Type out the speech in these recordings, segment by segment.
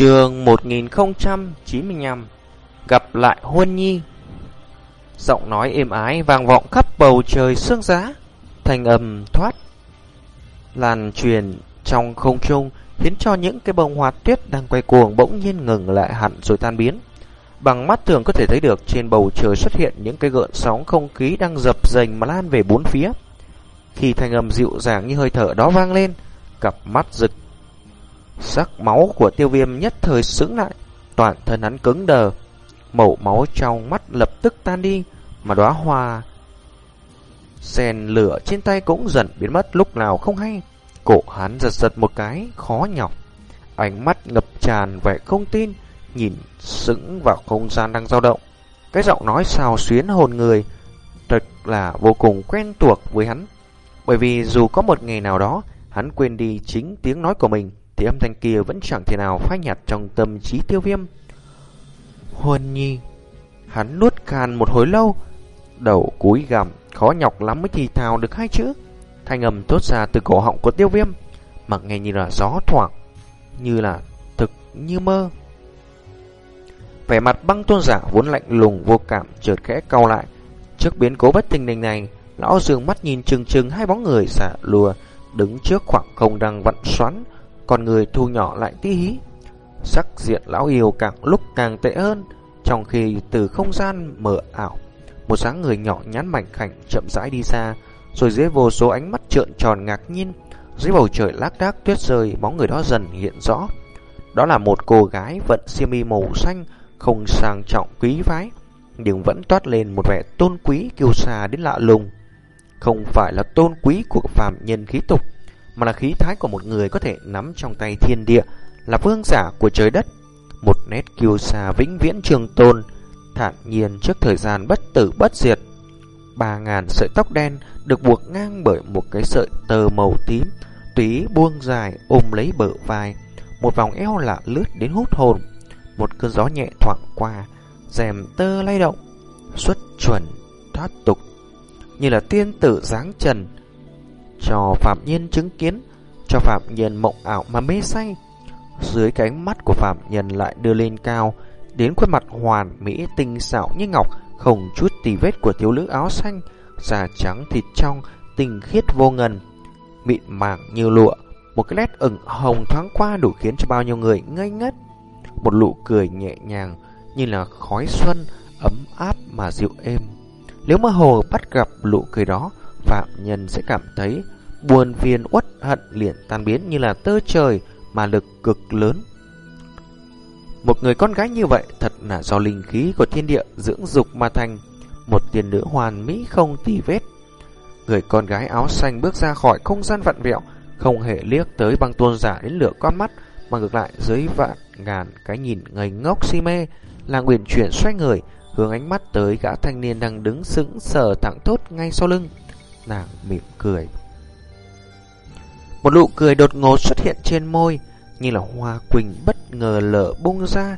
Trường 1095 Gặp lại Huân Nhi. Giọng nói êm ái vang vọng khắp bầu trời sương giá, Thành âm thoát. Làn truyền trong không trung Khiến cho những cái bông hoa tuyết đang quay cuồng bỗng nhiên ngừng lại hẳn rồi tan biến. Bằng mắt thường có thể thấy được trên bầu trời xuất hiện những cái gợn sóng không khí đang dập dềnh mà lan về bốn phía. Khi thanh âm dịu dàng như hơi thở đó vang lên, Cặp mắt rực Sắc máu của tiêu viêm nhất thời sững lại, toàn thân hắn cứng đờ. Màu máu trong mắt lập tức tan đi, mà đóa hoa sen lửa trên tay cũng dần biến mất lúc nào không hay. Cổ hắn giật giật một cái, khó nhọc. Ánh mắt ngập tràn vẻ không tin, nhìn sững vào không gian đang dao động. Cái giọng nói xào xuyến hồn người, thật là vô cùng quen thuộc với hắn. Bởi vì dù có một ngày nào đó, hắn quên đi chính tiếng nói của mình, thì âm thanh kia vẫn chẳng thể nào phai nhạt trong tâm trí tiêu viêm. Huân nhi, hắn nuốt khan một hồi lâu, đầu cúi gằm, khó nhọc lắm mới thì thào được hai chữ. Thanh âm tốt ra từ cổ họng của tiêu viêm, mặc nghe như là gió thoảng, như là thực như mơ. Vẻ mặt băng tôn giả vốn lạnh lùng vô cảm chợt khẽ cau lại. Trước biến cố bất tình đình này, lão dường mắt nhìn chừng chừng hai bóng người xả lùa đứng trước khoảng không đang vặn xoắn, con người thu nhỏ lại tí hí. Sắc diện lão yêu càng lúc càng tệ hơn, trong khi từ không gian mờ ảo, một dáng người nhỏ nhắn mảnh khảnh chậm rãi đi xa rồi dưới vô số ánh mắt trợn tròn ngạc nhiên, dưới bầu trời lác đác tuyết rơi, bóng người đó dần hiện rõ. Đó là một cô gái vận siêu mi màu xanh, không sang trọng quý phái, nhưng vẫn toát lên một vẻ tôn quý kiêu xa đến lạ lùng. Không phải là tôn quý của phàm nhân khí tục, mà là khí thái của một người có thể nắm trong tay thiên địa, là vương giả của trời đất. Một nét kiêu xa vĩnh viễn trường tôn, thản nhiên trước thời gian bất tử bất diệt. Ba ngàn sợi tóc đen được buộc ngang bởi một cái sợi tơ màu tím, túy buông dài ôm lấy bờ vai, một vòng eo lạ lướt đến hút hồn. Một cơn gió nhẹ thoảng qua, rèm tơ lay động, xuất chuẩn, thoát tục, như là tiên tử dáng trần, cho Phạm Nhân chứng kiến, cho Phạm Nhân mộng ảo mà mê say. Dưới cánh mắt của Phạm Nhân lại đưa lên cao, đến khuôn mặt hoàn mỹ tinh xảo như ngọc, không chút tì vết của thiếu nữ áo xanh, da trắng thịt trong, tinh khiết vô ngần, mịn màng như lụa, một cái nét ửng hồng thoáng qua đủ khiến cho bao nhiêu người ngây ngất. Một nụ cười nhẹ nhàng như là khói xuân ấm áp mà dịu êm. Nếu mơ hồ bắt gặp nụ cười đó, phạm nhân sẽ cảm thấy buồn phiền uất hận liền tan biến như là tơ trời mà lực cực lớn. Một người con gái như vậy thật là do linh khí của thiên địa dưỡng dục mà thành một tiền nữ hoàn mỹ không tì vết. Người con gái áo xanh bước ra khỏi không gian vặn vẹo, không hề liếc tới băng tuôn giả đến lửa con mắt, mà ngược lại dưới vạn ngàn cái nhìn ngây ngốc si mê, là nguyện chuyển xoay người, hướng ánh mắt tới gã thanh niên đang đứng sững sờ thẳng thốt ngay sau lưng. Nàng mỉm cười. Một nụ cười đột ngột xuất hiện trên môi, như là hoa quỳnh bất ngờ lở bung ra.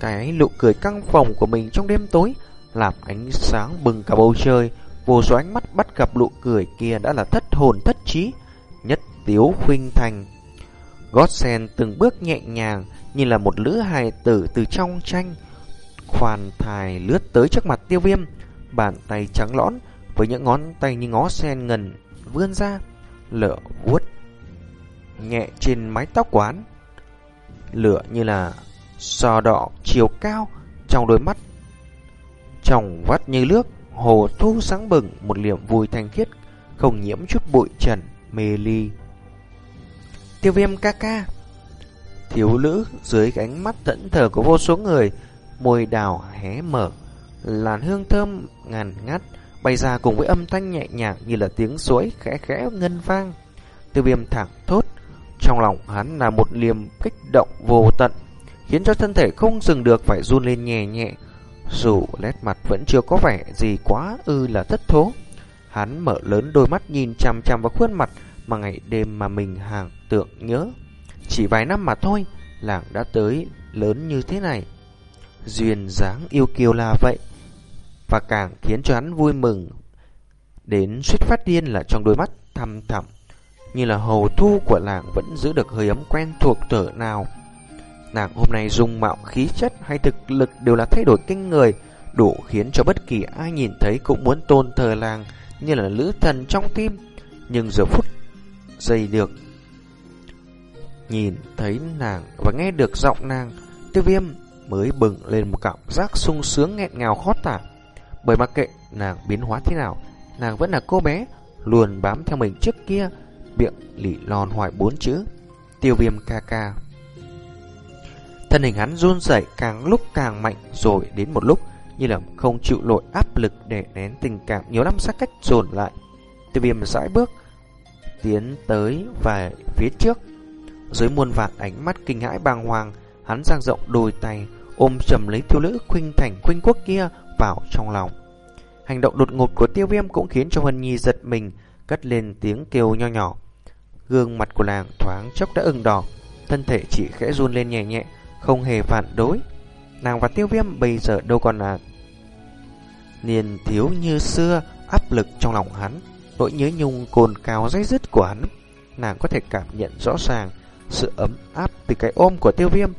Cái nụ cười căng phòng của mình trong đêm tối, làm ánh sáng bừng cả bầu trời, vô số ánh mắt bắt gặp nụ cười kia đã là thất hồn thất trí, nhất tiếu khuynh thành. Gót sen từng bước nhẹ nhàng, như là một lữ hài tử từ trong tranh, khoan thai lướt tới trước mặt tiêu viêm, bàn tay trắng lõn, với những ngón tay như ngó sen ngần vươn ra, lửa vuốt nhẹ trên mái tóc quán. Lửa như là sò đỏ chiều cao trong đôi mắt. Trong vắt như nước, hồ thu sáng bừng một liệm vui thanh khiết, không nhiễm chút bụi trần, mê ly. Tiêu viêm ca ca. Thiếu nữ dưới ánh mắt thẫn thờ của vô số người, môi đào hé mở, làn hương thơm ngàn ngắt bay ra cùng với âm thanh nhẹ nhàng như là tiếng suối khẽ khẽ ngân vang. Tiêu viêm thẳng thốt, trong lòng hắn là một niềm kích động vô tận, khiến cho thân thể không dừng được phải run lên nhẹ nhẹ. Dù nét mặt vẫn chưa có vẻ gì quá ư là thất thố. Hắn mở lớn đôi mắt nhìn chằm chằm vào khuôn mặt mà ngày đêm mà mình hàng tượng nhớ. Chỉ vài năm mà thôi, làng đã tới lớn như thế này. Duyên dáng yêu kiều là vậy, và càng khiến cho hắn vui mừng đến suýt phát điên là trong đôi mắt thăm thẳm như là hầu thu của làng vẫn giữ được hơi ấm quen thuộc thở nào. Nàng hôm nay dung mạo khí chất hay thực lực đều là thay đổi kinh người, đủ khiến cho bất kỳ ai nhìn thấy cũng muốn tôn thờ làng như là lữ thần trong tim. Nhưng giờ phút giây được nhìn thấy nàng và nghe được giọng nàng, tiêu viêm mới bừng lên một cảm giác sung sướng nghẹn ngào khó tả. Bởi mặc kệ nàng biến hóa thế nào, nàng vẫn là cô bé, luôn bám theo mình trước kia, miệng lỉ lòn hoài bốn chữ, tiêu viêm ca ca. Thân hình hắn run rẩy càng lúc càng mạnh rồi đến một lúc như là không chịu nổi áp lực để nén tình cảm nhiều năm xa cách dồn lại. Tiêu viêm dãi bước tiến tới và phía trước. Dưới muôn vạn ánh mắt kinh hãi bàng hoàng, hắn dang rộng đôi tay ôm chầm lấy thiếu nữ khuynh thành khuynh quốc kia vào trong lòng. Hành động đột ngột của tiêu viêm cũng khiến cho Hân Nhi giật mình, cất lên tiếng kêu nho nhỏ. Gương mặt của nàng thoáng chốc đã ửng đỏ, thân thể chỉ khẽ run lên nhẹ nhẹ, không hề phản đối. Nàng và tiêu viêm bây giờ đâu còn là niên thiếu như xưa, áp lực trong lòng hắn, nỗi nhớ nhung cồn cao dây dứt của hắn. Nàng có thể cảm nhận rõ ràng sự ấm áp từ cái ôm của tiêu viêm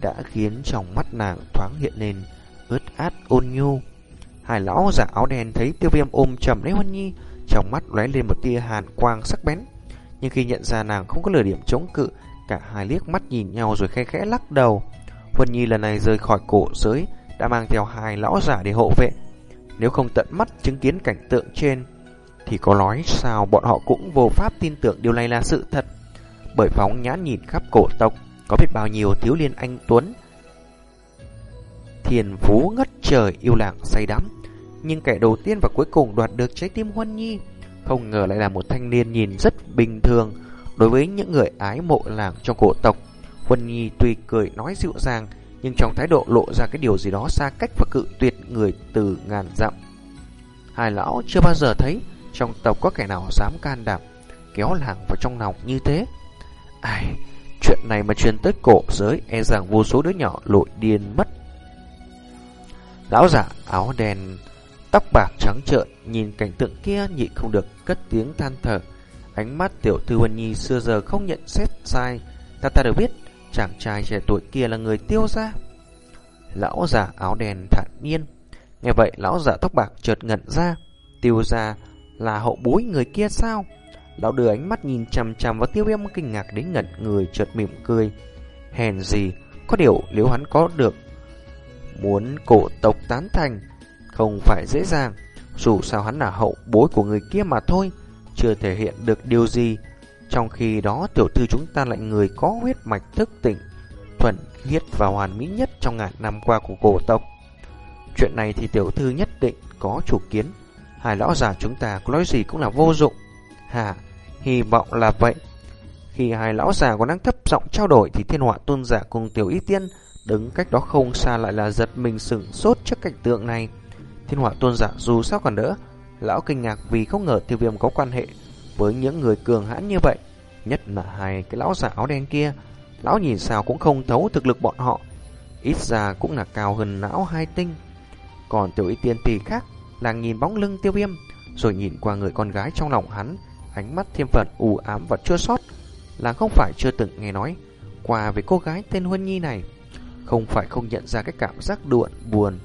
đã khiến trong mắt nàng thoáng hiện lên ướt át ôn nhu. Hai lão giả áo đen thấy tiêu viêm ôm chầm lấy Huân Nhi, trong mắt lóe lên một tia hàn quang sắc bén. Nhưng khi nhận ra nàng không có lửa điểm chống cự, cả hai liếc mắt nhìn nhau rồi khẽ khẽ lắc đầu. Huân Nhi lần này rời khỏi cổ giới, đã mang theo hai lão giả để hộ vệ. Nếu không tận mắt chứng kiến cảnh tượng trên, thì có nói sao bọn họ cũng vô pháp tin tưởng điều này là sự thật. Bởi phóng nhãn nhìn khắp cổ tộc, có biết bao nhiêu thiếu liên anh Tuấn Thiền phú ngất trời yêu lạc say đắm. Nhưng kẻ đầu tiên và cuối cùng đoạt được trái tim Huân Nhi, Không ngờ lại là một thanh niên nhìn rất bình thường Đối với những người ái mộ làng trong cổ tộc. Huân Nhi tuy cười nói dịu dàng, Nhưng trong thái độ lộ ra cái điều gì đó xa cách và cự tuyệt người từ ngàn dặm. Hai lão chưa bao giờ thấy Trong tộc có kẻ nào dám can đảm Kéo làng vào trong lòng như thế. Ai, Chuyện này mà truyền tới cổ giới e rằng vô số đứa nhỏ lội điên mất. Lão giả áo đen, tóc bạc trắng trợn, nhìn cảnh tượng kia nhịn không được cất tiếng than thở. Ánh mắt tiểu thư Vân Nhi xưa giờ không nhận xét sai. Ta ta được biết, chàng trai trẻ tuổi kia là người tiêu gia. Lão giả áo đen thản nhiên. Nghe vậy, lão giả tóc bạc chợt ngẩn ra. Tiêu gia là hậu bối người kia sao? Lão đưa ánh mắt nhìn chằm chằm vào tiêu viêm kinh ngạc đến ngẩn người chợt mỉm cười. Hèn gì, có điều nếu hắn có được muốn cổ tộc tán thành, không phải dễ dàng. Dù sao hắn là hậu bối của người kia mà thôi, chưa thể hiện được điều gì. Trong khi đó tiểu thư chúng ta lại người có huyết mạch thức tỉnh, thuần khiết và hoàn mỹ nhất trong ngàn năm qua của cổ tộc. Chuyện này thì tiểu thư nhất định có chủ kiến. Hai lão già chúng ta có nói gì cũng là vô dụng. Hà, hy vọng là vậy. Khi hai lão già còn đang thấp giọng trao đổi thì thiên họa tôn giả cùng tiểu y tiên đứng cách đó không xa lại là giật mình sửng sốt trước cảnh tượng này. Thiên họa tôn giả dù sao còn đỡ lão kinh ngạc vì không ngờ tiêu viêm có quan hệ với những người cường hãn như vậy. Nhất là hai cái lão giả áo đen kia, lão nhìn sao cũng không thấu thực lực bọn họ. Ít ra cũng là cao hơn lão hai tinh. Còn tiểu y tiên tỷ khác là nhìn bóng lưng tiêu viêm, rồi nhìn qua người con gái trong lòng hắn, ánh mắt thêm phần u ám và chua sót là không phải chưa từng nghe nói qua về cô gái tên Huân Nhi này. Không phải không nhận ra cái cảm giác đuộn, buồn,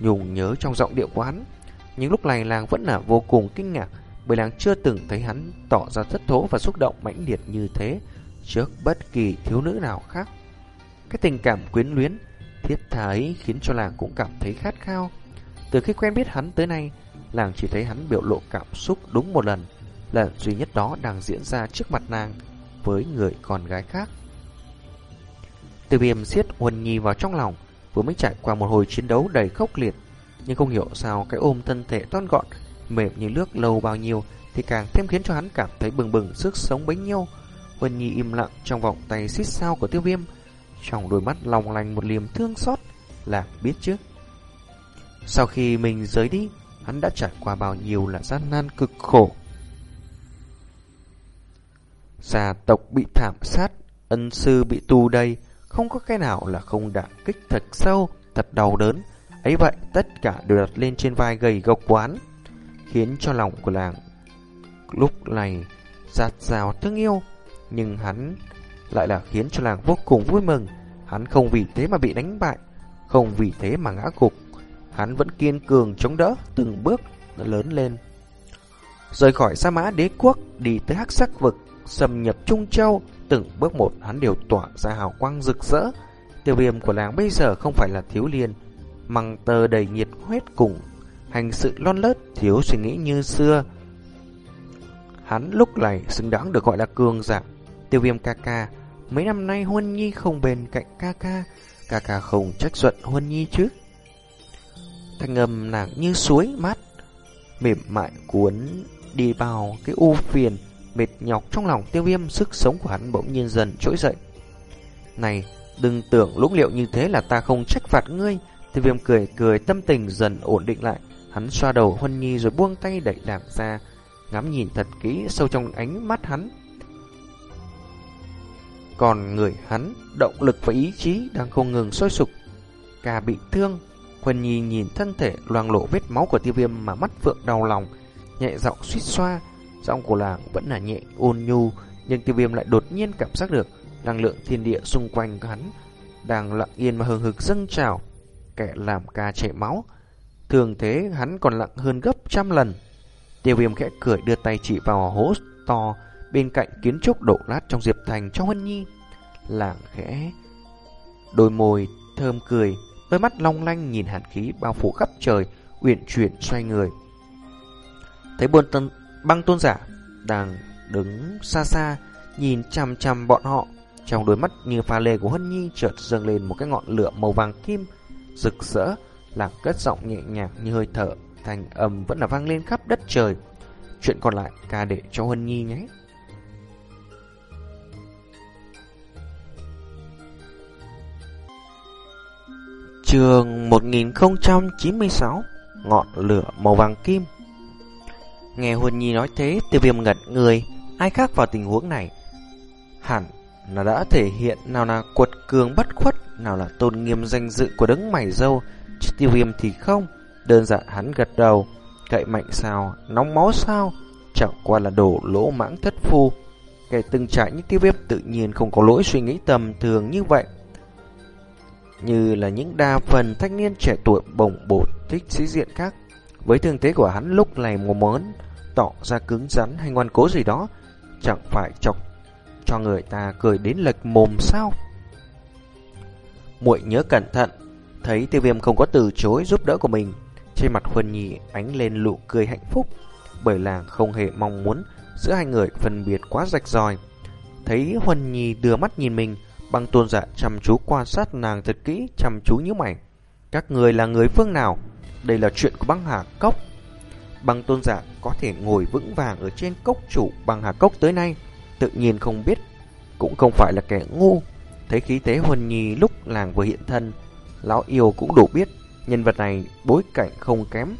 nhung nhớ trong giọng điệu của hắn. Nhưng lúc này làng vẫn là vô cùng kinh ngạc bởi làng chưa từng thấy hắn tỏ ra thất thố và xúc động mãnh liệt như thế trước bất kỳ thiếu nữ nào khác. Cái tình cảm quyến luyến, thiết tha ấy khiến cho làng cũng cảm thấy khát khao. Từ khi quen biết hắn tới nay, làng chỉ thấy hắn biểu lộ cảm xúc đúng một lần lần duy nhất đó đang diễn ra trước mặt nàng với người con gái khác. Từ viêm siết Huân Nhi vào trong lòng, vừa mới trải qua một hồi chiến đấu đầy khốc liệt, nhưng không hiểu sao cái ôm thân thể toan gọn, mềm như nước lâu bao nhiêu thì càng thêm khiến cho hắn cảm thấy bừng bừng sức sống bấy nhiêu. Huân Nhi im lặng trong vòng tay xít sao của tiêu viêm, trong đôi mắt lòng lành một liềm thương xót, là biết chứ. Sau khi mình rời đi, hắn đã trải qua bao nhiêu là gian nan cực khổ. Gia tộc bị thảm sát, ân sư bị tù đầy, không có cái nào là không đả kích thật sâu, thật đau đớn. Ấy vậy, tất cả đều đặt lên trên vai gầy gộc quán, khiến cho lòng của làng lúc này giạt rào thương yêu. Nhưng hắn lại là khiến cho làng vô cùng vui mừng. Hắn không vì thế mà bị đánh bại, không vì thế mà ngã gục. Hắn vẫn kiên cường chống đỡ từng bước lớn lên. Rời khỏi Sa Mã Đế quốc đi tới Hắc Sắc vực, xâm nhập Trung Châu, từng bước một hắn đều tỏa ra hào quang rực rỡ. Tiêu viêm của làng bây giờ không phải là thiếu liên, măng tờ đầy nhiệt huyết cùng hành sự lon lớt thiếu suy nghĩ như xưa. Hắn lúc này xứng đáng được gọi là cường giả. Tiêu viêm ca ca, mấy năm nay Huân Nhi không bên cạnh ca ca, ca ca không trách giận Huân Nhi chứ. Thanh âm nàng như suối mát, mềm mại cuốn đi vào cái u phiền, mệt nhọc trong lòng tiêu viêm sức sống của hắn bỗng nhiên dần trỗi dậy. Này, đừng tưởng lũng liệu như thế là ta không trách phạt ngươi. Tiêu viêm cười cười tâm tình dần ổn định lại. Hắn xoa đầu Huân Nhi rồi buông tay đẩy đạp ra, ngắm nhìn thật kỹ sâu trong ánh mắt hắn. Còn người hắn, động lực và ý chí đang không ngừng sôi sục. Cả bị thương, Huân Nhi nhìn thân thể loang lộ vết máu của tiêu viêm mà mắt vượng đau lòng, nhẹ giọng suýt xoa. Giọng của làng vẫn là nhẹ ôn nhu, nhưng tiêu viêm lại đột nhiên cảm giác được năng lượng thiên địa xung quanh hắn đang lặng yên mà hừng hực dâng trào. Kẻ làm ca chảy máu, thường thế hắn còn lặng hơn gấp trăm lần. Tiêu viêm khẽ cười đưa tay chỉ vào hố to bên cạnh kiến trúc đổ lát trong Diệp Thành trong hân Nhi. Làng khẽ đôi môi thơm cười, đôi mắt long lanh nhìn hàn khí bao phủ khắp trời, uyển chuyển xoay người. Thấy buôn tân băng tôn giả đang đứng xa xa nhìn chằm chằm bọn họ, trong đôi mắt như pha lê của Hân Nhi chợt dâng lên một cái ngọn lửa màu vàng kim rực rỡ, làm cất giọng nhẹ nhàng như hơi thở, thành âm vẫn là vang lên khắp đất trời. Chuyện còn lại ca để cho Hân Nhi nhé. Trường 1096 Ngọn lửa màu vàng kim Nghe Huân Nhi nói thế Tiêu viêm ngật người Ai khác vào tình huống này? Hẳn là đã thể hiện Nào là quật cường bất khuất Nào là tôn nghiêm danh dự của đấng mảy dâu. Chứ tiêu viêm thì không Đơn giản hắn gật đầu. Cậy mạnh sao, nóng máu sao? Chẳng qua là đổ lỗ mãng thất phu. Kẻ từng trải như tiêu viêm tự nhiên không có lỗi suy nghĩ tầm thường như vậy. Như là những đa phần thanh niên trẻ tuổi bồng bột thích sĩ diện khác. Với thương thế của hắn lúc này một mớn, tỏ ra cứng rắn hay ngoan cố gì đó, chẳng phải chọc cho người ta cười đến lệch mồm sao. muội nhớ cẩn thận, thấy tiêu viêm không có từ chối giúp đỡ của mình, trên mặt Huân Nhi ánh lên nụ cười hạnh phúc, bởi làng không hề mong muốn giữa hai người phân biệt quá rạch ròi. Thấy Huân Nhi đưa mắt nhìn mình, Băng tôn giả dạ chăm chú quan sát nàng thật kỹ, chăm chú như mày. Các người là người phương nào? Đây là chuyện của băng hà cốc. Băng tôn giả có thể ngồi vững vàng ở trên cốc chủ bằng hà cốc tới nay, tự nhiên không biết, cũng không phải là kẻ ngu. Thấy khí tế huân nhi lúc làng vừa hiện thân, lão yêu cũng đủ biết nhân vật này bối cảnh không kém,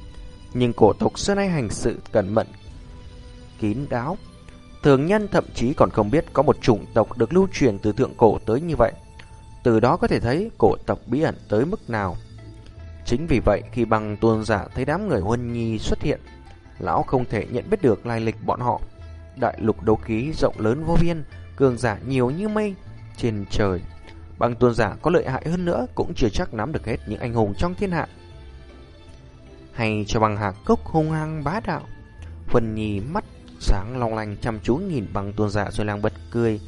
nhưng cổ tộc xưa nay hành sự cẩn mận, kín đáo, Thường nhân thậm chí còn không biết có một chủng tộc được lưu truyền từ thượng cổ tới như vậy. Từ đó có thể thấy cổ tộc bí ẩn tới mức nào. Chính vì vậy khi bằng tuôn giả thấy đám người huân nhi xuất hiện, lão không thể nhận biết được lai lịch bọn họ. Đại lục đấu khí rộng lớn vô biên, cường giả nhiều như mây trên trời. Bằng tuôn giả có lợi hại hơn nữa cũng chưa chắc nắm được hết những anh hùng trong thiên hạ. Hay cho bằng hạc cốc hung hăng bá đạo. Huân nhi mắt sáng long lanh chăm chú nhìn bằng tuôn giả rồi lang bật cười.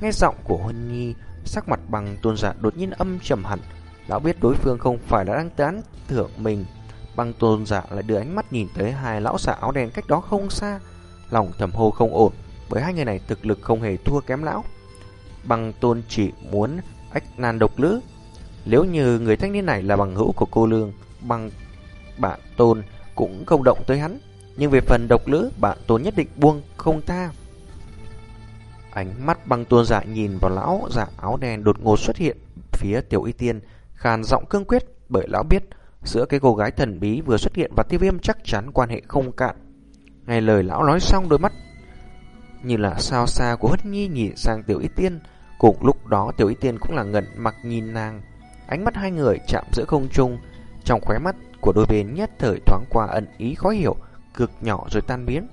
Nghe giọng của Huân Nhi, sắc mặt bằng tuôn giả đột nhiên âm trầm hẳn. Lão biết đối phương không phải là đang tán thưởng mình. băng tôn giả lại đưa ánh mắt nhìn tới hai lão giả áo đen cách đó không xa. Lòng thầm hô không ổn, bởi hai người này thực lực không hề thua kém lão. băng tôn chỉ muốn ách nan độc lữ. Nếu như người thanh niên này là bằng hữu của cô Lương, băng bạn tôn cũng không động tới hắn. Nhưng về phần độc lữ, bạn tôn nhất định buông không tha. Ánh mắt băng tôn giả nhìn vào lão giả áo đen đột ngột xuất hiện phía tiểu y tiên, khàn giọng cương quyết bởi lão biết giữa cái cô gái thần bí vừa xuất hiện và tiêu viêm chắc chắn quan hệ không cạn. Ngay lời lão nói xong đôi mắt như là sao xa của Hất Nhi nhìn sang tiểu y tiên, cùng lúc đó tiểu y tiên cũng là ngẩn mặc nhìn nàng. Ánh mắt hai người chạm giữa không trung, trong khóe mắt của đôi bên nhất thời thoáng qua ẩn ý khó hiểu, cực nhỏ rồi tan biến.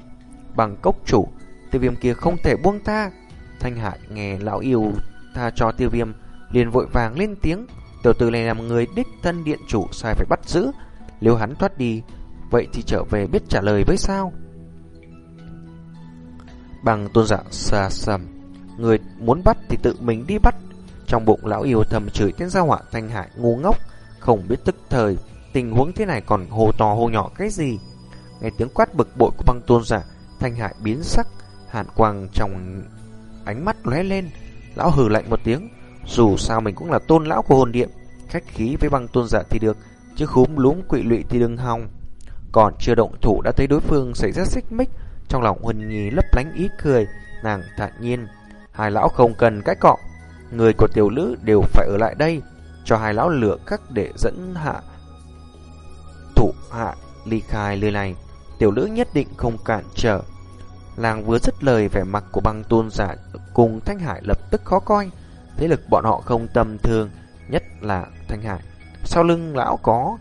Bằng cốc chủ, tiêu viêm kia không thể buông tha. Thanh Hải nghe lão yêu tha cho tiêu viêm, liền vội vàng lên tiếng. Tiểu tử này làm người đích thân điện chủ sai phải bắt giữ. Nếu hắn thoát đi, vậy thì trở về biết trả lời với sao? Bằng tôn giả xa sầm, người muốn bắt thì tự mình đi bắt. Trong bụng lão yêu thầm chửi tên gia họa thanh hải ngu ngốc, không biết tức thời, tình huống thế này còn hồ to hồ nhỏ cái gì. Nghe tiếng quát bực bội của băng tôn giả, thanh hải biến sắc, hàn quang trong ánh mắt lóe lên. Lão hừ lạnh một tiếng, dù sao mình cũng là tôn lão của hồn điện, khách khí với băng tôn giả thì được, chứ khúm lúm quỵ lụy thì đừng hòng. Còn chưa động thủ đã thấy đối phương xảy ra xích mích, trong lòng Huân Nhi lấp lánh ý cười, nàng thản nhiên, hai lão không cần cái cọ, người của tiểu lữ đều phải ở lại đây, cho hai lão lửa các để dẫn hạ thủ hạ ly khai lời này. Tiểu lữ nhất định không cản trở. Làng vừa dứt lời vẻ mặt của băng tôn giả cùng Thanh Hải lập tức khó coi. Thế lực bọn họ không tầm thường, nhất là Thanh Hải. Sau lưng lão có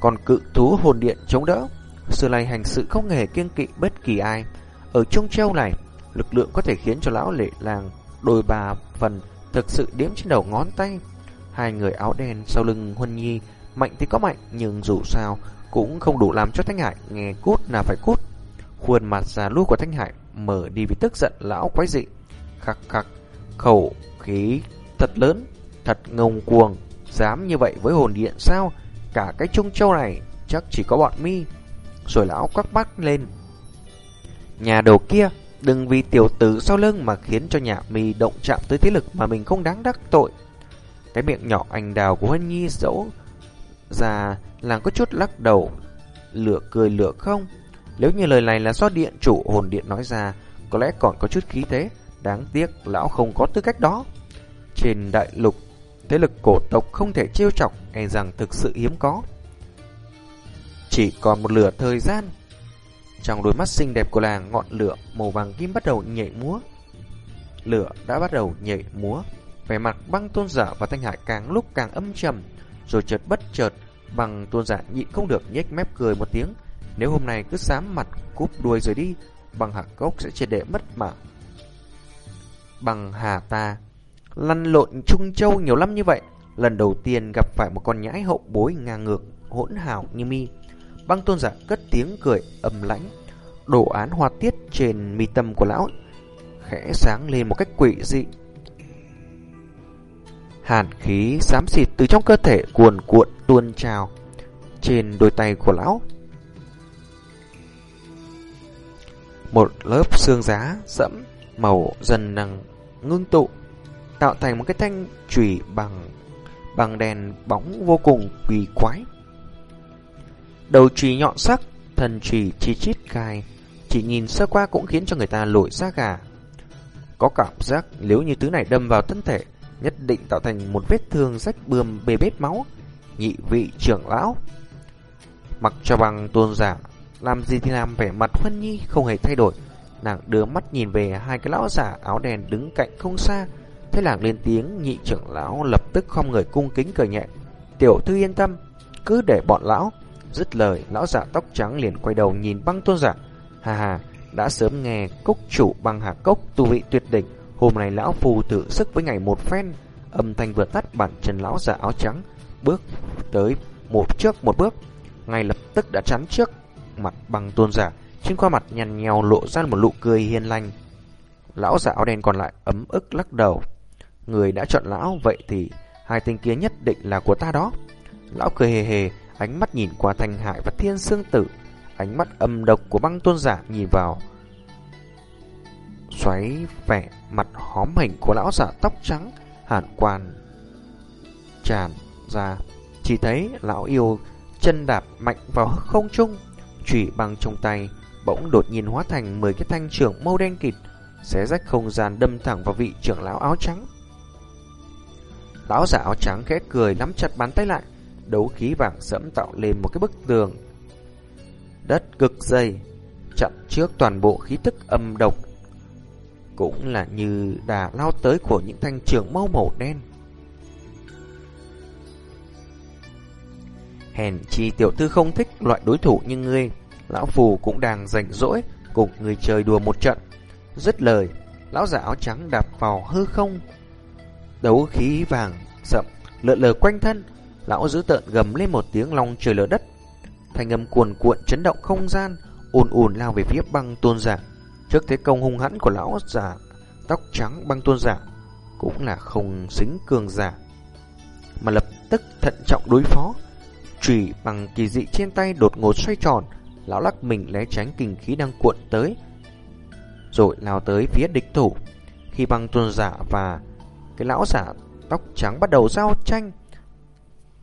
còn cự thú hồn điện chống đỡ. Sư này hành sự không hề kiêng kỵ bất kỳ ai. Ở Trung Châu này, lực lượng có thể khiến cho lão lệ làng đôi bà phần thực sự đếm trên đầu ngón tay. Hai người áo đen sau lưng Huân Nhi, mạnh thì có mạnh, nhưng dù sao cũng không đủ làm cho Thanh Hải nghe cút là phải cút. Khuôn mặt già lũ của Thanh Hải mở đi vì tức giận lão quái dị. Khắc khắc, khẩu khí thật lớn, thật ngông cuồng, dám như vậy với hồn điện sao? Cả cái Trung Châu này chắc chỉ có bọn mi. Rồi lão quắc mắt lên. Nhà đầu kia, đừng vì tiểu tử sau lưng mà khiến cho nhà mi động chạm tới thế lực mà mình không đáng đắc tội. Cái miệng nhỏ anh đào của Hân Nhi dẫu già, làng có chút lắc đầu, lửa cười lửa không. Nếu như lời này là do điện chủ hồn điện nói ra, có lẽ còn có chút khí thế, đáng tiếc lão không có tư cách đó. Trên đại lục, thế lực cổ tộc không thể trêu chọc, e rằng thực sự hiếm có. Chỉ còn một lửa thời gian. Trong đôi mắt xinh đẹp của làng, ngọn lửa màu vàng kim bắt đầu nhảy múa. Lửa đã bắt đầu nhảy múa. Vẻ mặt băng tôn giả và thanh hải càng lúc càng âm trầm, rồi chợt bất chợt, băng tôn giả nhịn không được nhếch mép cười một tiếng. Nếu hôm nay cứ sám mặt cúp đuôi rồi đi, bằng hạc cốc sẽ triệt để mất mạng. Bằng hà ta, lăn lộn Trung Châu nhiều lắm như vậy, lần đầu tiên gặp phải một con nhãi hậu bối ngang ngược, hỗn hào như mi. Băng tôn giả cất tiếng cười âm lãnh, đồ án hoa tiết trên mi tâm của lão khẽ sáng lên một cách quỷ dị. Hàn khí xám xịt từ trong cơ thể cuồn cuộn tuôn trào trên đôi tay của lão. Một lớp xương giá sẫm màu dần năng ngưng tụ, tạo thành một cái thanh chùy bằng bằng đèn bóng vô cùng kỳ quái. Đầu chùy nhọn sắc, thần chùy chi chít gai, chỉ nhìn sơ qua cũng khiến cho người ta lội da gà. Có cảm giác nếu như thứ này đâm vào thân thể, nhất định tạo thành một vết thương rách bươm bê bết máu. Nhị vị trưởng lão, mặc cho bằng tôn giả, làm gì thì làm vẻ mặt Huân Nhi không hề thay đổi. Nàng đưa mắt nhìn về hai cái lão giả áo đèn đứng cạnh không xa. Thế làng lên tiếng, nhị trưởng lão lập tức không người cung kính cười nhẹ. Tiểu thư yên tâm, cứ để bọn lão. Dứt lời, lão giả tóc trắng liền quay đầu nhìn băng tôn giả. Hà hà, đã sớm nghe cốc chủ băng hà cốc tu vị tuyệt đỉnh. Hôm nay lão phù tự sức với ngày một phen. Âm thanh vừa tắt bản chân lão giả áo trắng. Bước tới một trước một bước. Ngay lập tức đã chắn trước mặt băng tôn giả. Trên qua mặt nhằn nhèo lộ ra một nụ cười hiền lành. Lão giả áo đen còn lại ấm ức lắc đầu. Người đã chọn lão vậy thì hai tên kia nhất định là của ta đó. Lão cười hề hề, ánh mắt nhìn qua thanh hải và thiên sương tử. Ánh mắt âm độc của băng tôn giả nhìn vào. Xoáy vẻ mặt hóm hình của lão giả tóc trắng, hàn quan tràn ra. Chỉ thấy lão yêu chân đạp mạnh vào không trung, chủy bằng trong tay, bỗng đột nhiên hóa thành 10 cái thanh trưởng màu đen kịt, xé rách không gian đâm thẳng vào vị trưởng lão áo trắng. Lão giả áo trắng khẽ cười nắm chặt bàn tay lại, đấu khí vàng sẫm tạo lên một cái bức tường. Đất cực dày, chặn trước toàn bộ khí tức âm độc, cũng là như đà lao tới của những thanh trường mâu màu đen. Hèn chi tiểu thư không thích loại đối thủ như ngươi, lão phù cũng đang rảnh rỗi cùng người chơi đùa một trận. Dứt lời, lão giả áo trắng đạp vào hư không, đấu khí vàng rậm lượn lờ quanh thân. Lão dữ tợn gầm lên một tiếng long trời lở đất. Thành âm cuồn cuộn chấn động không gian, ùn ùn lao về phía băng tôn giả. Trước thế công hung hãn của lão giả tóc trắng băng tôn giả cũng là không xính cường giả, mà lập tức thận trọng đối phó. Chùy bằng kỳ dị trên tay đột ngột xoay tròn, lão lắc mình né tránh kinh khí đang cuộn tới, rồi lao tới phía địch thủ. Khi băng tôn giả và cái lão giả tóc trắng bắt đầu giao tranh,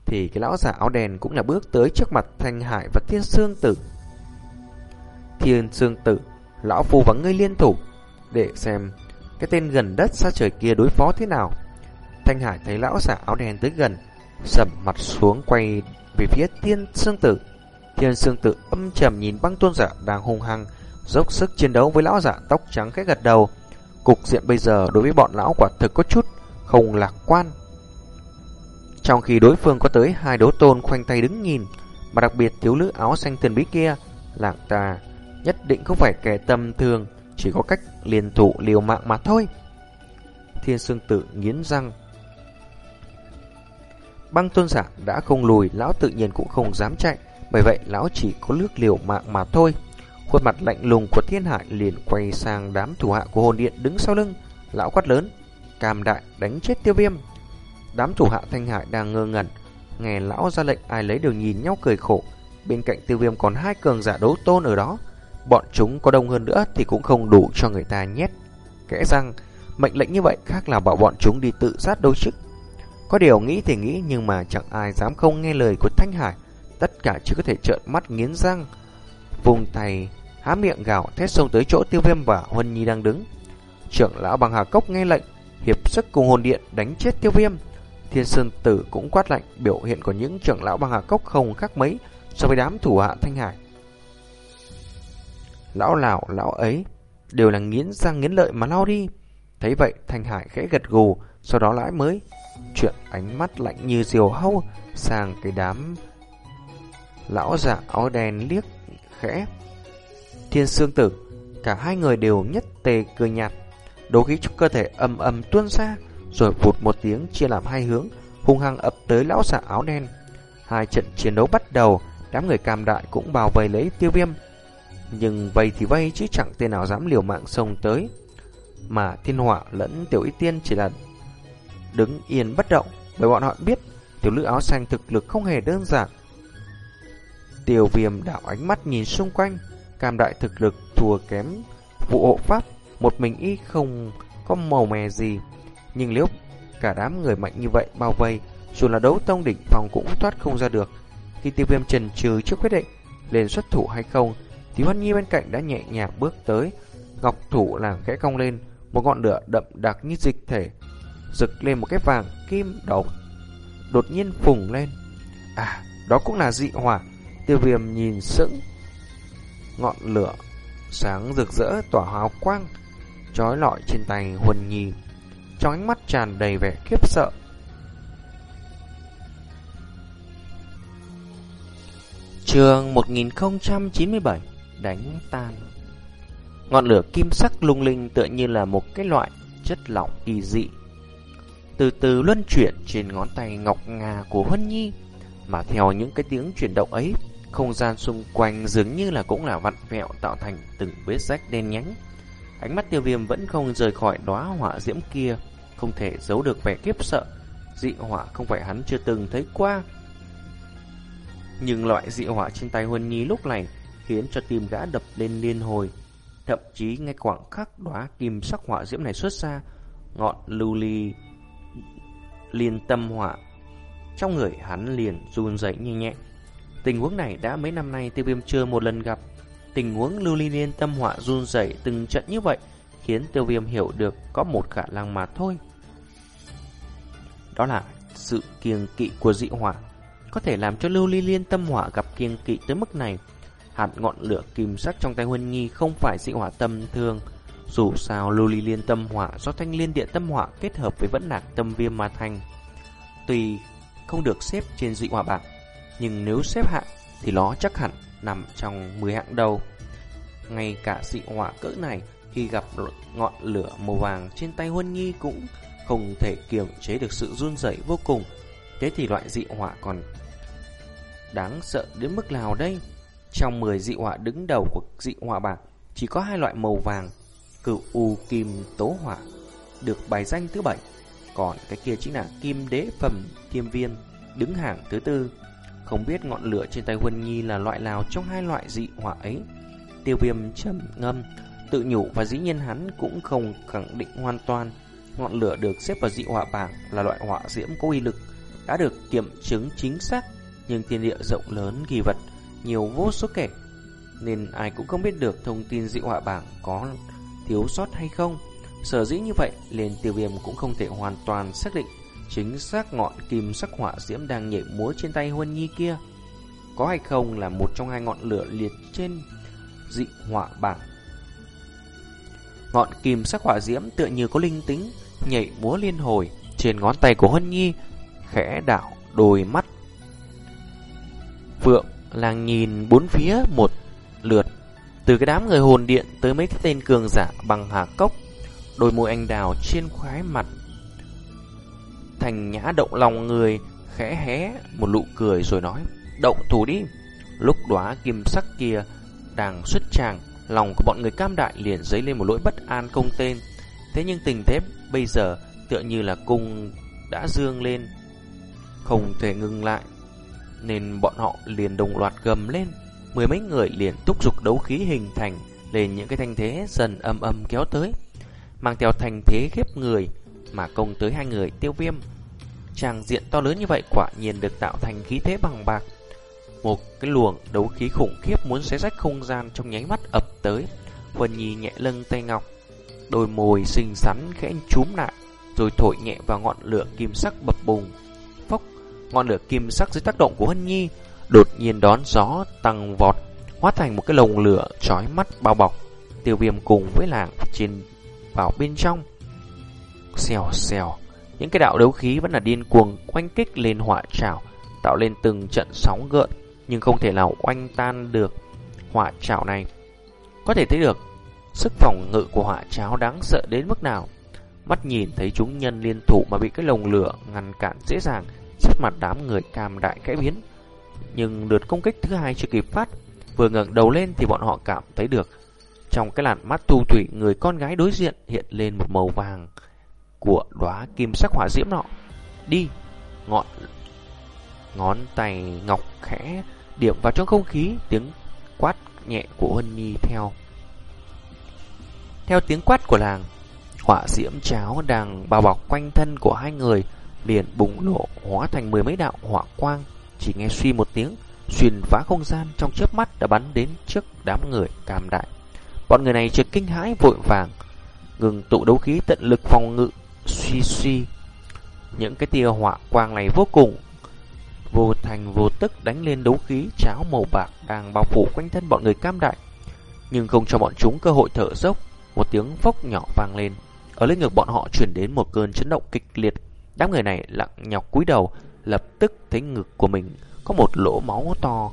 thì cái lão giả áo đen cũng là bước tới trước mặt Thanh Hải và Thiên Sương Tử. Thiên Sương Tử, lão phu và ngươi liên thủ để xem cái tên gần đất xa trời kia đối phó thế nào. Thanh Hải thấy lão giả áo đen tới gần, sầm mặt xuống quay về phía Thiên Sương Tử. Thiên Sương Tử âm trầm nhìn băng tôn giả đang hung hăng, dốc sức chiến đấu với lão giả tóc trắng cái gật đầu. Cục diện bây giờ đối với bọn lão quả thực có chút không lạc quan. Trong khi đối phương có tới hai đấu tôn khoanh tay đứng nhìn, mà đặc biệt thiếu nữ áo xanh thần bí kia, lạng ta nhất định không phải kẻ tầm thường, chỉ có cách liên thủ liều mạng mà thôi. Thiên Sương Tử nghiến răng. Băng tôn giả đã không lùi, lão tự nhiên cũng không dám chạy, bởi vậy lão chỉ có lướt liều mạng mà thôi. Khuôn mặt lạnh lùng của thiên hải liền quay sang đám thủ hạ của hồn điện đứng sau lưng. Lão quát lớn, cam đại đánh chết tiêu viêm. Đám thủ hạ thanh hải đang ngơ ngẩn, nghe lão ra lệnh ai lấy đều nhìn nhau cười khổ. Bên cạnh tiêu viêm còn hai cường giả đấu tôn ở đó. Bọn chúng có đông hơn nữa thì cũng không đủ cho người ta nhét. Kẽ rằng, mệnh lệnh như vậy khác là bảo bọn chúng đi tự sát đấu chức Có điều nghĩ thì nghĩ nhưng mà chẳng ai dám không nghe lời của Thanh Hải. Tất cả chỉ có thể trợn mắt nghiến răng. Vùng tay, há miệng gào thét xông tới chỗ tiêu viêm và Huân Nhi đang đứng. Trưởng lão bằng hà cốc nghe lệnh, hiệp sức cùng hồn điện đánh chết tiêu viêm. Thiên Sơn Tử cũng quát lạnh biểu hiện của những trưởng lão băng hà cốc không khác mấy so với đám thủ hạ Thanh Hải. Lão lão lão ấy đều là nghiến răng nghiến lợi mà lao đi. Thấy vậy Thanh Hải khẽ gật gù, sau đó lãi mới chuyện ánh mắt lạnh như diều hâu sang cái đám lão giả áo đen liếc khẽ. Thiên Sương Tử, cả hai người đều nhất tề cười nhạt, đấu khí trong cơ thể âm âm tuôn ra, rồi vụt một tiếng chia làm hai hướng, hung hăng ập tới lão giả áo đen. Hai trận chiến đấu bắt đầu, đám người cam đại cũng bao vây lấy tiêu viêm. Nhưng vây thì vây chứ chẳng tên nào dám liều mạng xông tới. Mà thiên họa lẫn tiểu y tiên chỉ là đứng yên bất động, bởi bọn họ biết tiểu nữ áo xanh thực lực không hề đơn giản. Tiêu viêm đảo ánh mắt nhìn xung quanh, cam đại thực lực thua kém vụ hộ pháp, một mình y không có màu mè gì. Nhưng nếu cả đám người mạnh như vậy bao vây, dù là đấu tông đỉnh phòng cũng thoát không ra được. Khi tiêu viêm trần trừ trước quyết định, lên xuất thủ hay không, thì Hoan Nhi bên cạnh đã nhẹ nhàng bước tới. Ngọc thủ làm kẽ cong lên, một ngọn lửa đậm đặc như dịch thể, rực lên một cái vàng kim độc, đột nhiên phùng lên. À, đó cũng là dị hỏa. Tiêu viêm nhìn sững, ngọn lửa sáng rực rỡ tỏa hào quang, trói lọi trên tay Huân Nhi. Trong ánh mắt tràn đầy vẻ khiếp sợ. Trường 1097 Đánh tan. Ngọn lửa kim sắc lung linh tựa như là một cái loại chất lỏng kỳ dị. Từ từ luân chuyển trên ngón tay ngọc ngà của Huân Nhi, Mà theo những cái tiếng chuyển động ấy, Không gian xung quanh dường như là cũng là vặn vẹo tạo thành từng vết rách đen nhánh. Ánh mắt tiêu viêm vẫn không rời khỏi đóa hỏa diễm kia không thể giấu được vẻ kiếp sợ. Dị hỏa không phải hắn chưa từng thấy qua. Nhưng loại dị hỏa trên tay Huân Nhi lúc này khiến cho tim gã đập lên liên hồi. Thậm chí ngay khoảng khắc đóa kim sắc hỏa diễm này xuất ra, ngọn lưu ly liên tâm hỏa trong người hắn liền run rẩy nhẹ nhẹ. Tình huống này đã mấy năm nay tiêu viêm chưa một lần gặp. Tình huống lưu ly liên tâm họa run rẩy từng trận như vậy, khiến tiêu viêm hiểu được có một khả năng mà thôi. Đó là sự kiêng kỵ của dị hỏa, Có thể làm cho lưu ly liên tâm hỏa gặp kiêng kỵ tới mức này. Hạt ngọn lửa kim sắc trong tay Huân Nhi không phải dị hỏa tâm thường. Dù sao, lưu ly liên tâm hỏa do thanh liên điện tâm hỏa kết hợp với vẫn lạc tâm viêm mà thành. Tùy không được xếp trên dị hỏa bảng Nhưng nếu xếp hạng thì nó chắc hẳn nằm trong 10 hạng đầu Ngay cả dị hỏa cỡ này khi gặp ngọn lửa màu vàng trên tay Huân Nhi cũng không thể kiềm chế được sự run rẩy vô cùng. Thế thì loại dị họa còn đáng sợ đến mức nào đây? Trong 10 dị họa đứng đầu của dị họa bảng, chỉ có hai loại màu vàng, cửu u kim tố hỏa, được bài danh thứ bảy. Còn cái kia chính là kim đế phẩm thiêm viên, đứng hàng thứ tư. Không biết ngọn lửa trên tay Huân Nhi là loại nào trong hai loại dị hỏa ấy. Tiêu viêm trầm ngâm, tự nhủ và dĩ nhiên hắn cũng không khẳng định hoàn toàn. Ngọn lửa được xếp vào dị hỏa bảng là loại hỏa diễm có uy lực, đã được kiểm chứng chính xác, nhưng thiên địa rộng lớn kỳ vật, nhiều vô số kẻ, nên ai cũng không biết được thông tin dị hỏa bảng có thiếu sót hay không. Sở dĩ như vậy, liền tiêu viêm cũng không thể hoàn toàn xác định chính xác ngọn kim sắc hỏa diễm đang nhảy múa trên tay Huân Nhi kia. Có hay không là một trong hai ngọn lửa liệt trên dị hỏa bảng. Ngọn kim sắc hỏa diễm tựa như có linh tính, nhảy múa liên hồi trên ngón tay của Huân Nhi, khẽ đảo đôi mắt. Phượng làng nhìn bốn phía một lượt, từ cái đám người hồn điện tới mấy cái tên cường giả bằng hà cốc, đôi môi anh đào trên khoái mặt. Thành nhã động lòng người, khẽ hé một nụ cười rồi nói, động thủ đi. Lúc đóa kim sắc kia đang xuất tràng, lòng của bọn người cam đại liền dấy lên một nỗi bất an không tên. Thế nhưng tình thế bây giờ tựa như là cung đã dương lên, không thể ngừng lại. Nên bọn họ liền đồng loạt gầm lên, mười mấy người liền thúc giục đấu khí hình thành lên những cái thanh thế dần âm âm kéo tới, mang theo thành thế khiếp người mà công tới hai người tiêu viêm. Tràng diện to lớn như vậy quả nhiên được tạo thành khí thế bằng bạc. Một cái luồng đấu khí khủng khiếp muốn xé rách không gian trong nháy mắt ập tới. Vân Nhi nhẹ lưng tay ngọc, đôi môi xinh xắn khẽ chúm lại, rồi thổi nhẹ vào ngọn lửa kim sắc bập bùng. Phốc, ngọn lửa kim sắc dưới tác động của Hân Nhi đột nhiên đón gió tăng vọt, hóa thành một cái lồng lửa chói mắt bao bọc. Tiêu Viêm cùng với làng trên vào bên trong. Xèo xèo, những cái đạo đấu khí vẫn là điên cuồng quanh kích lên hỏa trảo, tạo lên từng trận sóng gợn, nhưng không thể nào oanh tan được hỏa trảo này. Có thể thấy được sức phòng ngự của hỏa trảo đáng sợ đến mức nào. Mắt nhìn thấy chúng nhân liên thủ mà bị cái lồng lửa ngăn cản dễ dàng, sắc mặt đám người cam đại kẽ biến. Nhưng lượt công kích thứ hai chưa kịp phát, vừa ngẩng đầu lên thì bọn họ cảm thấy được trong cái làn mắt tu thủy người con gái đối diện hiện lên một màu vàng của đóa kim sắc hỏa diễm nọ. Đi, ngọn ngón tay ngọc khẽ điểm vào trong không khí, tiếng quát nhẹ của Hân Nhi theo. Theo tiếng quát của làng, hỏa diễm cháo đang bao bọc quanh thân của hai người liền bùng nổ hóa thành mười mấy đạo hỏa quang, chỉ nghe suy một tiếng, xuyên phá không gian trong chớp mắt đã bắn đến trước đám người cam đại. Bọn người này chợt kinh hãi vội vàng, ngừng tụ đấu khí tận lực phòng ngự, suy suy. Những cái tia hỏa quang này vô cùng vô thành vô tức đánh lên đấu khí cháo màu bạc đang bao phủ quanh thân bọn người cam đại, nhưng không cho bọn chúng cơ hội thở dốc. Một tiếng phốc nhỏ vang lên, ở lên ngực bọn họ chuyển đến một cơn chấn động kịch liệt. Đám người này lặng nhọc cúi đầu, lập tức thấy ngực của mình có một lỗ máu to,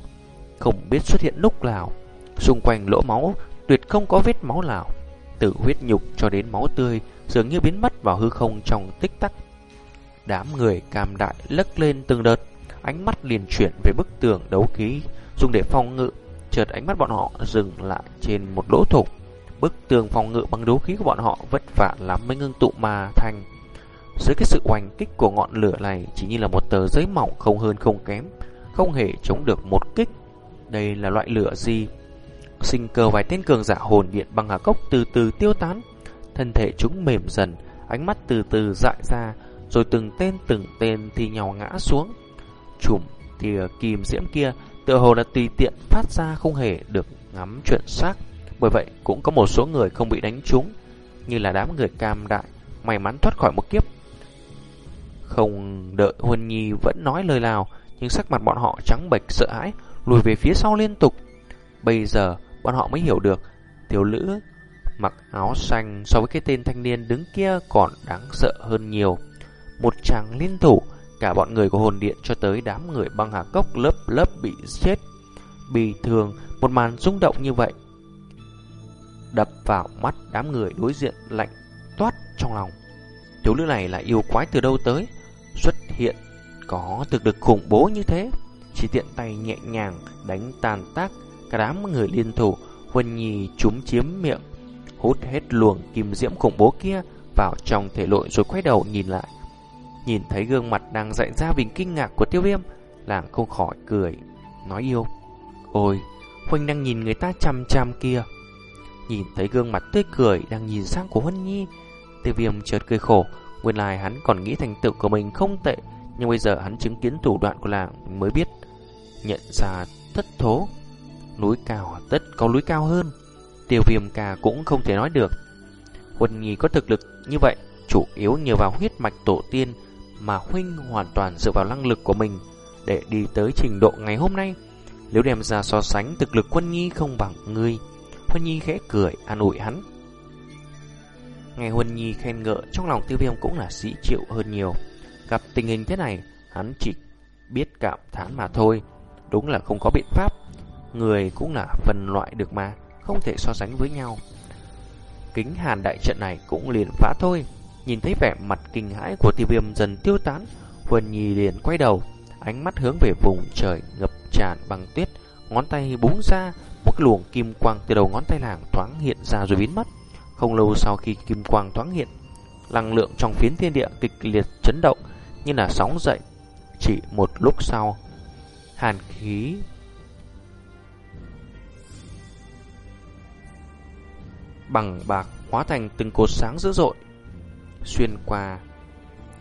không biết xuất hiện lúc nào. Xung quanh lỗ máu tuyệt không có vết máu nào, từ huyết nhục cho đến máu tươi dường như biến mất vào hư không trong tích tắc. Đám người cam đại lấc lên từng đợt, ánh mắt liền chuyển về bức tường đấu khí dùng để phòng ngự. Chợt ánh mắt bọn họ dừng lại trên một lỗ thủng. Bức tường phòng ngự bằng đấu khí của bọn họ vất vả lắm mới ngưng tụ mà thành. Dưới cái sự oanh kích của ngọn lửa này chỉ như là một tờ giấy mỏng không hơn không kém, không hề chống được một kích. Đây là loại lửa gì? Sinh cơ vài tên cường giả hồn điện bằng hà cốc từ từ tiêu tán, thân thể chúng mềm dần, ánh mắt từ từ dại ra, rồi từng tên từng tên thì nhào ngã xuống. Chùm thì ờ, kim diễm kia tựa hồ là tùy tiện phát ra không hề được ngắm chuyện xác. Bởi vậy cũng có một số người không bị đánh trúng, như là đám người cam đại, may mắn thoát khỏi một kiếp. Không đợi Huân Nhi vẫn nói lời nào, nhưng sắc mặt bọn họ trắng bệch sợ hãi, lùi về phía sau liên tục. Bây giờ bọn họ mới hiểu được tiểu lữ mặc áo xanh so với cái tên thanh niên đứng kia còn đáng sợ hơn nhiều. Một chàng liên thủ, cả bọn người của hồn điện cho tới đám người băng hà cốc lớp lớp bị chết. Bì thường, một màn rung động như vậy. Đập vào mắt đám người đối diện lạnh toát trong lòng. Thiếu nữ này là yêu quái từ đâu tới Xuất hiện có thực lực khủng bố như thế Chỉ tiện tay nhẹ nhàng đánh tàn tác Cả đám người liên thủ Huân Nhi chúng chiếm miệng Hút hết luồng kim diễm khủng bố kia Vào trong thể lội rồi quay đầu nhìn lại. Nhìn thấy gương mặt đang dạy ra bình kinh ngạc của tiêu viêm, Làng không khỏi cười, Nói yêu. Ôi Huynh đang nhìn người ta chăm chăm kia. Nhìn thấy gương mặt tươi cười Đang nhìn sang của Huân Nhi, Tiêu viêm chợt cười khổ. Nguyên lai hắn còn nghĩ thành tựu của mình không tệ, Nhưng bây giờ hắn chứng kiến thủ đoạn của làng Mới biết, Nhận ra thất thố. Núi cao à? tất có núi cao hơn. Tiêu viêm ca cũng không thể nói được. Huân Nhi có thực lực như vậy, Chủ yếu nhờ vào huyết mạch tổ tiên Mà Huynh hoàn toàn dựa vào năng lực của mình Để đi tới trình độ ngày hôm nay. Nếu đem ra so sánh Thực lực Huân Nhi không bằng ngươi, Huân Nhi khẽ cười an ủi hắn. Nghe Huân Nhi khen ngợi, Trong lòng tiêu viêm cũng là dĩ chịu hơn nhiều. Gặp tình hình thế này, Hắn chỉ biết cảm thán mà thôi. Đúng là không có biện pháp, Người cũng là phần loại được mà. Không thể so sánh với nhau. Kính hàn đại trận này cũng liền phá thôi. Nhìn thấy vẻ mặt kinh hãi của tiêu viêm dần tiêu tán, Huân Nhi liền quay đầu, Ánh mắt hướng về vùng trời ngập tràn bằng tuyết, Ngón tay búng ra, Một cái luồng kim quang từ đầu ngón tay làng thoáng hiện ra rồi biến mất. Không lâu sau khi kim quang thoáng hiện, Năng lượng trong phiến thiên địa kịch liệt chấn động, Như là sóng dậy. Chỉ một lúc sau, Hàn khí bằng bạc hóa thành từng cột sáng dữ dội, xuyên qua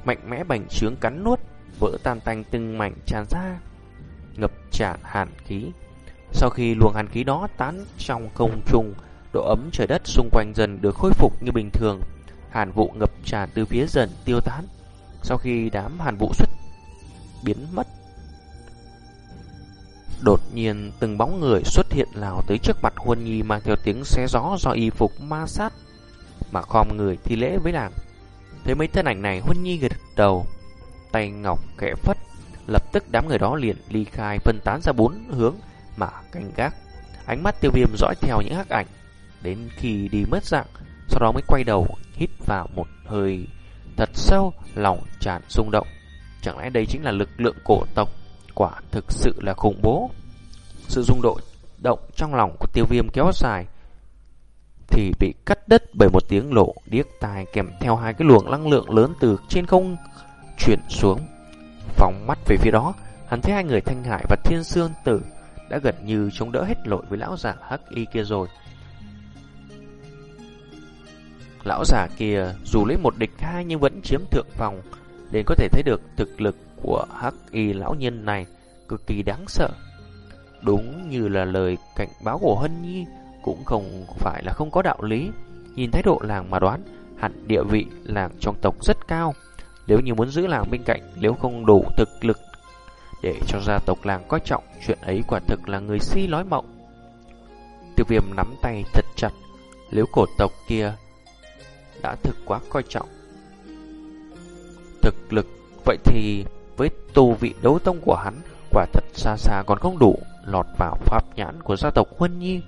mạnh mẽ bành trướng cắn nuốt, vỡ tan tành từng mảnh tràn ra, ngập tràn hàn khí. Sau khi luồng hàn khí đó tán trong không trung, độ ấm trời đất xung quanh dần được khôi phục như bình thường, hàn vụ ngập tràn từ phía dần tiêu tán. Sau khi đám hàn vụ xuất biến mất Đột nhiên từng bóng người xuất hiện lào tới trước mặt Huân Nhi mang theo tiếng xé gió do y phục ma sát mà khom người thi lễ với nàng. Thấy mấy thân ảnh này Huân Nhi gật đầu, tay ngọc khẽ phất, lập tức đám người đó liền ly khai phân tán ra bốn hướng mà canh gác. Ánh mắt tiêu viêm dõi theo những hắc ảnh, đến khi đi mất dạng, sau đó mới quay đầu hít vào một hơi thật sâu, lòng tràn rung động. Chẳng lẽ đây chính là lực lượng cổ tộc Quả thực sự là khủng bố. Sự rung độ động trong lòng của tiêu viêm kéo dài thì bị cắt đứt bởi một tiếng lộ điếc tai kèm theo hai cái luồng năng lượng lớn từ trên không chuyển xuống. Phóng mắt về phía đó, hắn thấy hai người Thanh Hải và Thiên Sương Tử đã gần như chống đỡ hết lội với lão giả hắc y kia rồi. Lão giả kia dù lấy một địch hai nhưng vẫn chiếm thượng phòng, nên có thể thấy được thực lực của hắc y lão nhân này cực kỳ đáng sợ. Đúng như là lời cảnh báo của Hân Nhi cũng không phải là không có đạo lý. Nhìn thái độ làng mà đoán, hẳn địa vị làng trong tộc rất cao. Nếu như muốn giữ làng bên cạnh, nếu không đủ thực lực để cho gia tộc làng coi trọng, chuyện ấy quả thực là người si nói mộng. Tiêu viêm nắm tay thật chặt, nếu cổ tộc kia đã thực quá coi trọng. Thực lực, vậy thì với tu vị đấu tông của hắn, quả thật xa xa còn không đủ lọt vào pháp nhãn của gia tộc Huân Nhi.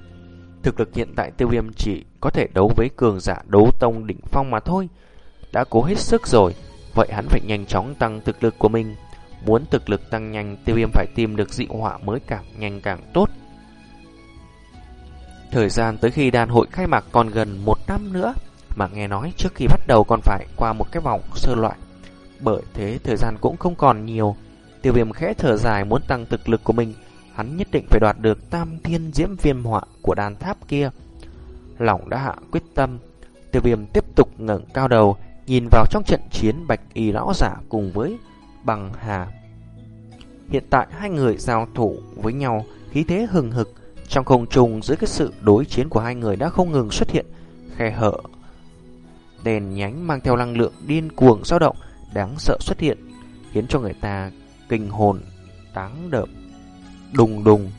Thực lực hiện tại tiêu viêm chỉ có thể đấu với cường giả đấu tông đỉnh phong mà thôi. Đã cố hết sức rồi, vậy hắn phải nhanh chóng tăng thực lực của mình. Muốn thực lực tăng nhanh, tiêu viêm phải tìm được dị họa mới càng nhanh càng tốt. Thời gian tới khi đàn hội khai mạc còn gần một năm nữa, mà nghe nói trước khi bắt đầu còn phải qua một cái vòng sơ loại. Bởi thế thời gian cũng không còn nhiều. Tiêu viêm khẽ thở dài muốn tăng thực lực của mình. Hắn nhất định phải đoạt được tam thiên diễm viêm họa của đàn tháp kia. Lòng đã hạ quyết tâm. Tiêu viêm tiếp tục ngẩng cao đầu, Nhìn vào trong trận chiến bạch y lão giả cùng với bằng hà. Hiện tại hai người giao thủ với nhau, Khí thế hừng hực. Trong không trùng dưới cái sự đối chiến của hai người đã không ngừng xuất hiện Khe hở. Đèn nhánh mang theo năng lượng điên cuồng dao động đáng sợ xuất hiện, khiến cho người ta kinh hồn, táng đợm, đùng đùng.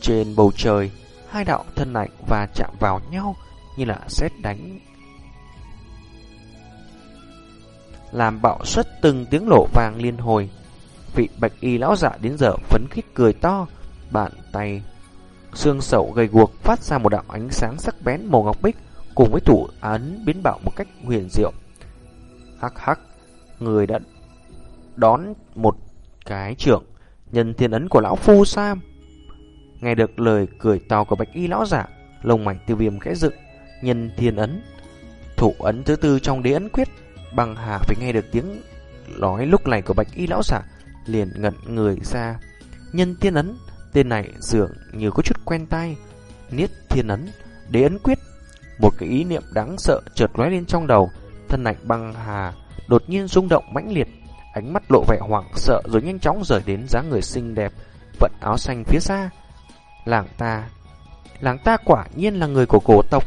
Trên bầu trời, hai đạo thân lạnh và chạm vào nhau như là xét đánh. Làm bạo xuất từng tiếng lộ vàng liên hồi. Vị bạch y lão giả đến giờ phấn khích cười to, bàn tay xương sậu gầy guộc phát ra một đạo ánh sáng sắc bén màu ngọc bích cùng với thủ ấn biến bảo một cách huyền diệu. Hắc hắc, người đã đón một cái trưởng nhân thiên ấn của lão phu Sam. Nghe được lời cười to của bạch y lão giả, lông mảnh tiêu viêm khẽ dựng, nhân thiên ấn. Thủ ấn thứ tư trong đế ấn quyết, bằng hà phải nghe được tiếng nói lúc này của bạch y lão giả, liền ngẩn người ra. Nhân thiên ấn, tên này dường như có chút quen tai. Niết thiên ấn, đế ấn quyết. Một cái ý niệm đáng sợ chợt lóe lên trong đầu, thân ảnh băng hà đột nhiên rung động mãnh liệt, ánh mắt lộ vẻ hoảng sợ rồi nhanh chóng rời đến dáng người xinh đẹp, vận áo xanh phía xa. Làng ta, làng ta quả nhiên là người của cổ tộc.